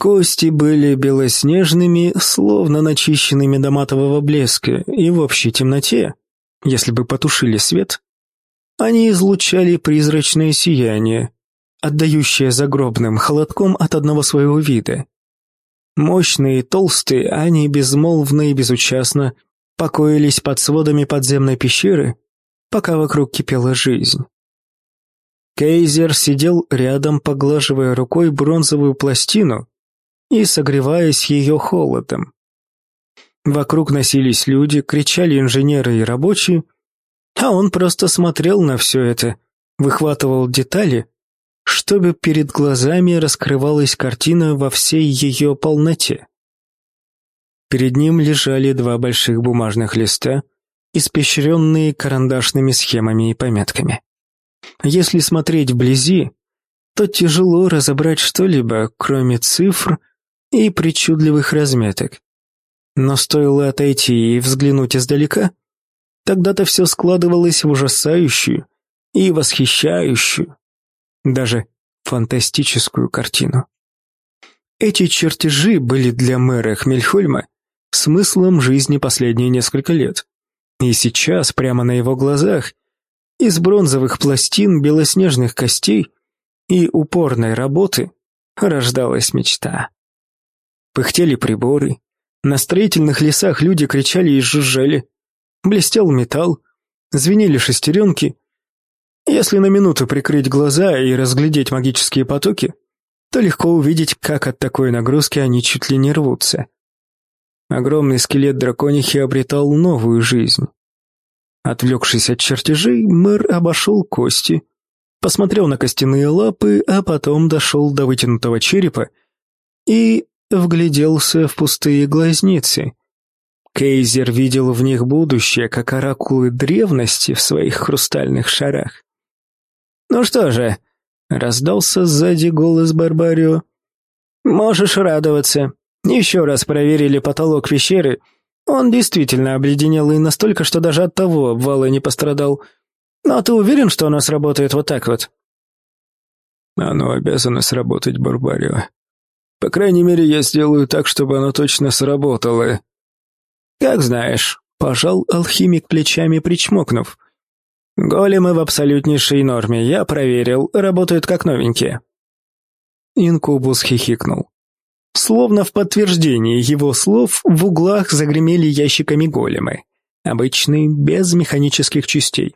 Кости были белоснежными, словно начищенными до матового блеска, и в общей темноте, если бы потушили свет, они излучали призрачное сияние, отдающее загробным холодком от одного своего вида. Мощные и толстые, они безмолвно и безучастно покоились под сводами подземной пещеры, пока вокруг кипела жизнь. Кейзер сидел рядом, поглаживая рукой бронзовую пластину и согреваясь ее холодом. Вокруг носились люди, кричали инженеры и рабочие, а он просто смотрел на все это, выхватывал детали, чтобы перед глазами раскрывалась картина во всей ее полноте. Перед ним лежали два больших бумажных листа, испещренные карандашными схемами и пометками. Если смотреть вблизи, то тяжело разобрать что-либо, кроме цифр и причудливых разметок. Но стоило отойти и взглянуть издалека, тогда-то все складывалось в ужасающую и восхищающую, даже фантастическую картину. Эти чертежи были для мэра Хмельхольма смыслом жизни последние несколько лет. И сейчас, прямо на его глазах, из бронзовых пластин, белоснежных костей и упорной работы рождалась мечта. Пыхтели приборы, на строительных лесах люди кричали и жужжали, блестел металл, звенели шестеренки. Если на минуту прикрыть глаза и разглядеть магические потоки, то легко увидеть, как от такой нагрузки они чуть ли не рвутся. Огромный скелет драконихи обретал новую жизнь. Отвлекшись от чертежей, мэр обошел кости, посмотрел на костяные лапы, а потом дошел до вытянутого черепа и вгляделся в пустые глазницы. Кейзер видел в них будущее, как оракулы древности в своих хрустальных шарах. «Ну что же», — раздался сзади голос Барбарио, — «можешь радоваться. Еще раз проверили потолок пещеры. Он действительно обледенел и настолько, что даже от того обвала не пострадал. Но ты уверен, что оно сработает вот так вот?» «Оно обязано сработать, Барбарио. По крайней мере, я сделаю так, чтобы оно точно сработало». «Как знаешь», — пожал алхимик плечами, причмокнув. «Големы в абсолютнейшей норме, я проверил, работают как новенькие». Инкубус хихикнул. Словно в подтверждение его слов в углах загремели ящиками големы. Обычные, без механических частей.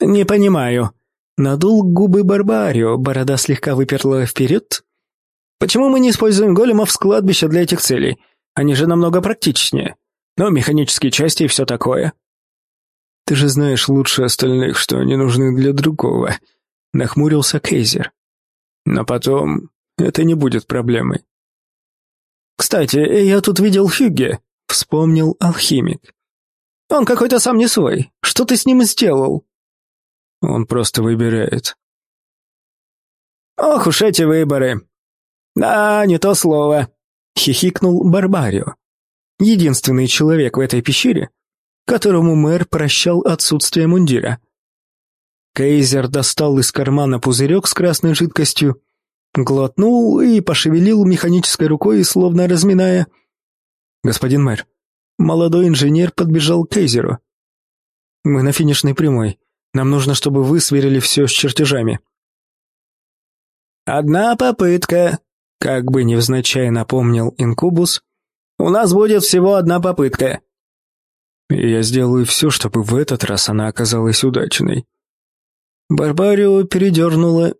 «Не понимаю». Надул губы Барбарио, борода слегка выперла вперед. «Почему мы не используем големов с кладбища для этих целей? Они же намного практичнее. Но механические части и все такое». «Ты же знаешь лучше остальных, что они нужны для другого», — нахмурился Кейзер. «Но потом это не будет проблемой. «Кстати, я тут видел Хюгге», — вспомнил алхимик. «Он какой-то сам не свой. Что ты с ним сделал?» «Он просто выбирает». «Ох уж эти выборы!» «Да, не то слово», — хихикнул Барбарио. Единственный человек в этой пещере, которому мэр прощал отсутствие мундира. Кейзер достал из кармана пузырек с красной жидкостью Глотнул и пошевелил механической рукой, словно разминая. «Господин мэр, молодой инженер подбежал к Кейзеру. Мы на финишной прямой. Нам нужно, чтобы вы сверили все с чертежами». «Одна попытка», — как бы невзначай напомнил Инкубус. «У нас будет всего одна попытка». «Я сделаю все, чтобы в этот раз она оказалась удачной». Барбарио передернула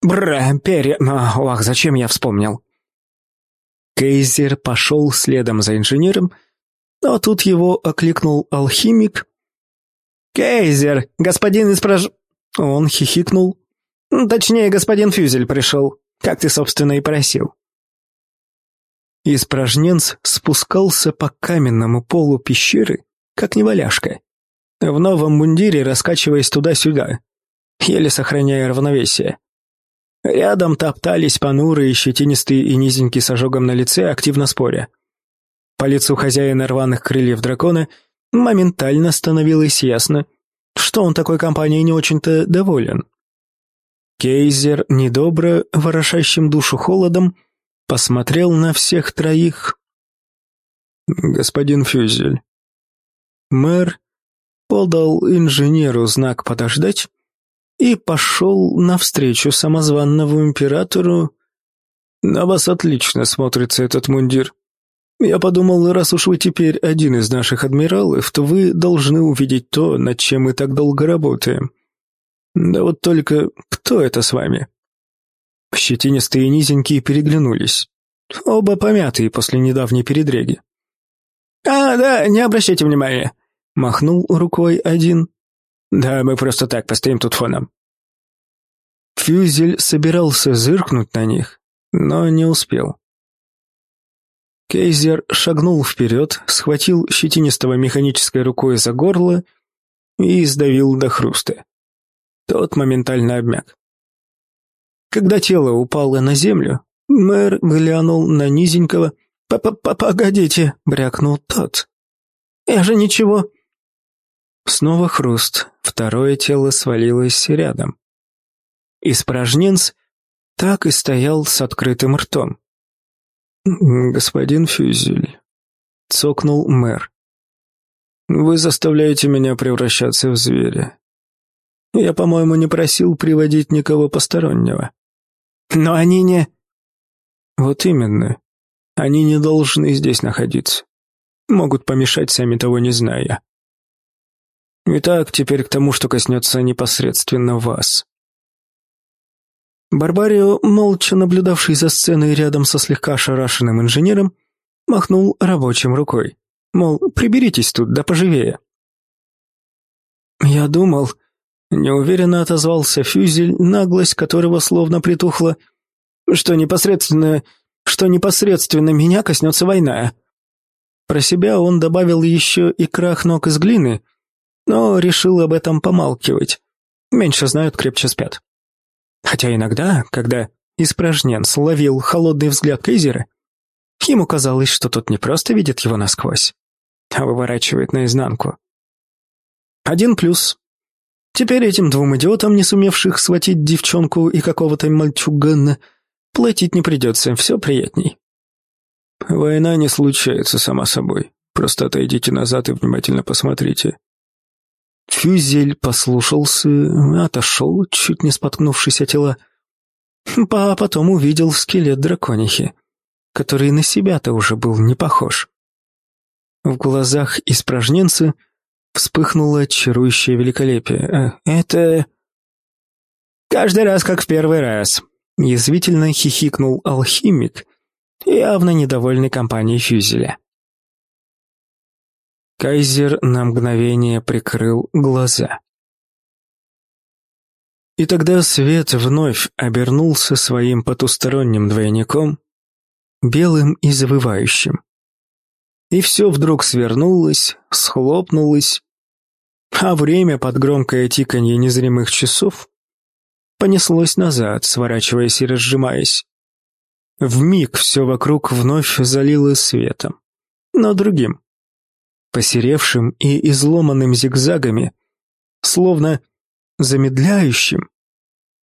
Бра, пере... Ох, зачем я вспомнил? Кейзер пошел следом за инженером, но тут его окликнул алхимик. «Кейзер, господин испраж...» Он хихикнул. «Точнее, господин Фюзель пришел, как ты, собственно, и просил». Испражненц спускался по каменному полу пещеры, как неваляшка, в новом мундире раскачиваясь туда-сюда, еле сохраняя равновесие. Рядом топтались понурые, щетинистые и низенькие с ожогом на лице, активно споря. По лицу хозяина рваных крыльев дракона моментально становилось ясно, что он такой компанией не очень-то доволен. Кейзер, недобро, ворошащим душу холодом, посмотрел на всех троих. «Господин Фюзель». Мэр подал инженеру знак «подождать» и пошел навстречу самозванному императору. «На вас отлично смотрится этот мундир. Я подумал, раз уж вы теперь один из наших адмиралов, то вы должны увидеть то, над чем мы так долго работаем. Да вот только кто это с вами?» Щетинистые и низенькие переглянулись. Оба помятые после недавней передреги. «А, да, не обращайте внимания», — махнул рукой один. «Да, мы просто так постоим тут фоном». Фюзель собирался зыркнуть на них, но не успел. Кейзер шагнул вперед, схватил щетинистого механической рукой за горло и сдавил до хруста. Тот моментально обмяк. Когда тело упало на землю, мэр глянул на низенького. «П -п «Погодите», — брякнул тот. «Я же ничего». Снова хруст, второе тело свалилось рядом. Испражненц так и стоял с открытым ртом. «Господин Фюзель», — цокнул мэр, — «вы заставляете меня превращаться в зверя. Я, по-моему, не просил приводить никого постороннего». Но они не... Вот именно. Они не должны здесь находиться. Могут помешать, сами того не зная. Итак, теперь к тому, что коснется непосредственно вас. Барбарио, молча наблюдавший за сценой рядом со слегка ошарашенным инженером, махнул рабочим рукой. Мол, приберитесь тут, да поживее. Я думал, Неуверенно отозвался Фюзель, наглость которого словно притухла, что непосредственно, что непосредственно меня коснется война. Про себя он добавил еще и крах ног из глины, но решил об этом помалкивать. Меньше знают, крепче спят. Хотя иногда, когда испражненц ловил холодный взгляд Кейзера, ему казалось, что тот не просто видит его насквозь, а выворачивает наизнанку. Один плюс Теперь этим двум идиотам, не сумевших схватить девчонку и какого-то мальчугана, платить не придется, все приятней. Война не случается сама собой. Просто отойдите назад и внимательно посмотрите. Фюзель послушался, отошел, чуть не споткнувшись о тела, а потом увидел скелет драконихи, который на себя-то уже был не похож. В глазах испражненца — вспыхнуло чарующее великолепие. Э, «Это...» «Каждый раз, как в первый раз», — язвительно хихикнул алхимик, явно недовольный компанией Фюзеля. Кайзер на мгновение прикрыл глаза. И тогда свет вновь обернулся своим потусторонним двойником, белым и завывающим. И все вдруг свернулось, схлопнулось, а время под громкое тиканье незримых часов понеслось назад, сворачиваясь и разжимаясь. В миг все вокруг вновь залило светом, но другим, посеревшим и изломанным зигзагами, словно замедляющим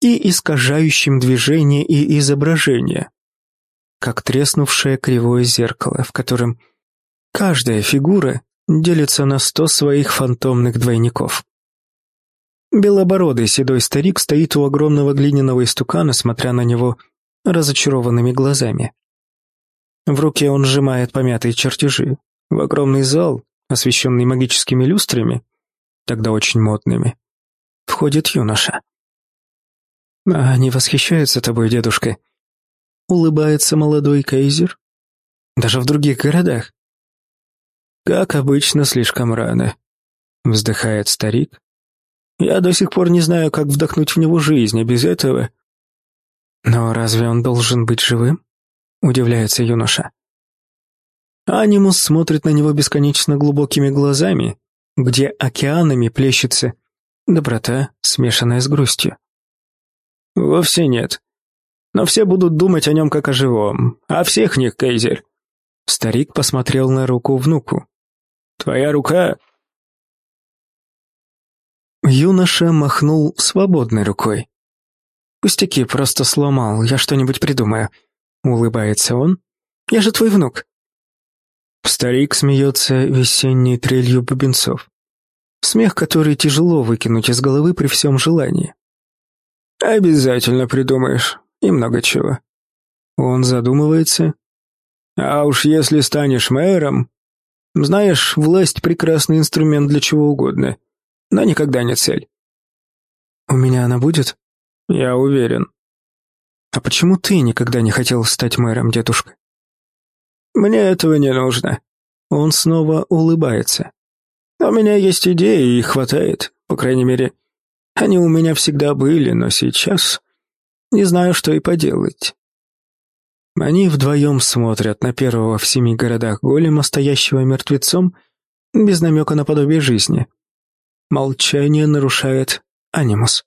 и искажающим движение и изображение, как треснувшее кривое зеркало, в котором каждая фигура делится на сто своих фантомных двойников. Белобородый седой старик стоит у огромного глиняного истукана, смотря на него разочарованными глазами. В руке он сжимает помятые чертежи. В огромный зал, освещенный магическими люстрами, тогда очень модными, входит юноша. «Они восхищаются тобой, дедушка», — улыбается молодой Кейзер. «Даже в других городах. «Как обычно, слишком рано», — вздыхает старик. «Я до сих пор не знаю, как вдохнуть в него жизнь, а без этого...» «Но разве он должен быть живым?» — удивляется юноша. Анимус смотрит на него бесконечно глубокими глазами, где океанами плещется доброта, смешанная с грустью. «Вовсе нет. Но все будут думать о нем как о живом, а всех них, Кейзер». Старик посмотрел на руку внуку. Твоя рука...» Юноша махнул свободной рукой. «Пустяки, просто сломал, я что-нибудь придумаю. — улыбается он. «Я же твой внук». Старик смеется весенней трелью бубенцов. Смех, который тяжело выкинуть из головы при всем желании. «Обязательно придумаешь. И много чего». Он задумывается. «А уж если станешь мэром...» «Знаешь, власть — прекрасный инструмент для чего угодно, но никогда не цель». «У меня она будет?» «Я уверен». «А почему ты никогда не хотел стать мэром, дедушка?» «Мне этого не нужно». Он снова улыбается. «У меня есть идеи, и хватает, по крайней мере. Они у меня всегда были, но сейчас не знаю, что и поделать». Они вдвоем смотрят на первого в семи городах голема, стоящего мертвецом, без намека на подобие жизни. Молчание нарушает анимус.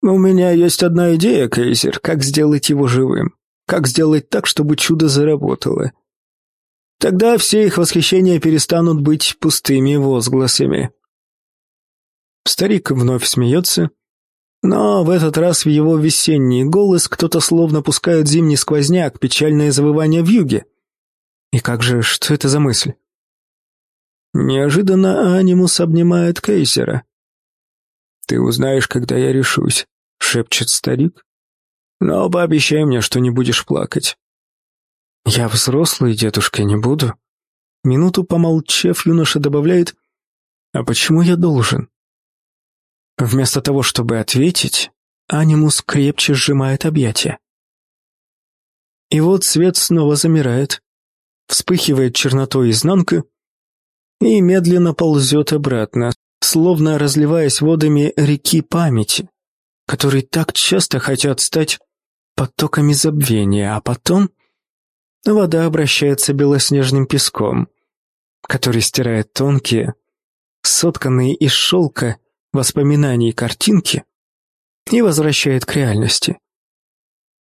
«У меня есть одна идея, Кейзер, как сделать его живым. Как сделать так, чтобы чудо заработало. Тогда все их восхищения перестанут быть пустыми возгласами». Старик вновь смеется, но в этот раз в его весенний голос кто-то словно пускает зимний сквозняк, печальное завывание в юге. И как же, что это за мысль? Неожиданно Анимус обнимает Кейсера. «Ты узнаешь, когда я решусь», — шепчет старик. «Но пообещай мне, что не будешь плакать». «Я взрослый, дедушка, не буду». Минуту помолчав, юноша добавляет, «А почему я должен?» Вместо того, чтобы ответить, Анимус крепче сжимает объятия. И вот свет снова замирает, вспыхивает чернотой изнанка и медленно ползет обратно, словно разливаясь водами реки памяти, которые так часто хотят стать потоками забвения, а потом вода обращается белоснежным песком, который стирает тонкие, сотканные из шелка воспоминаний картинки и возвращает к реальности,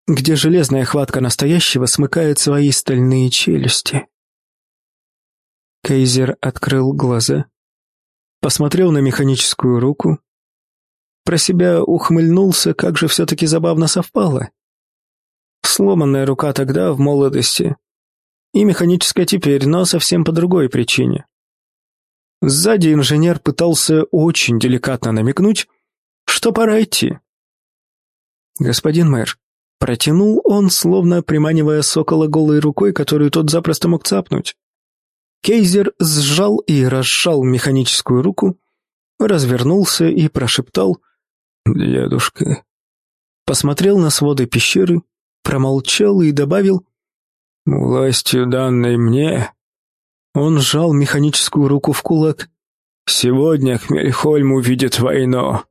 где железная хватка настоящего смыкает свои стальные челюсти. Кейзер открыл глаза, посмотрел на механическую руку, про себя ухмыльнулся, как же все-таки забавно совпало. Сломанная рука тогда, в молодости, и механическая теперь, но совсем по другой причине. Сзади инженер пытался очень деликатно намекнуть, что пора идти. «Господин мэр», протянул он, словно приманивая сокола голой рукой, которую тот запросто мог цапнуть. Кейзер сжал и разжал механическую руку, развернулся и прошептал «Дедушка». Посмотрел на своды пещеры, промолчал и добавил «Властью, данной мне, он сжал механическую руку в кулак. «Сегодня Хмельхольм увидит войну.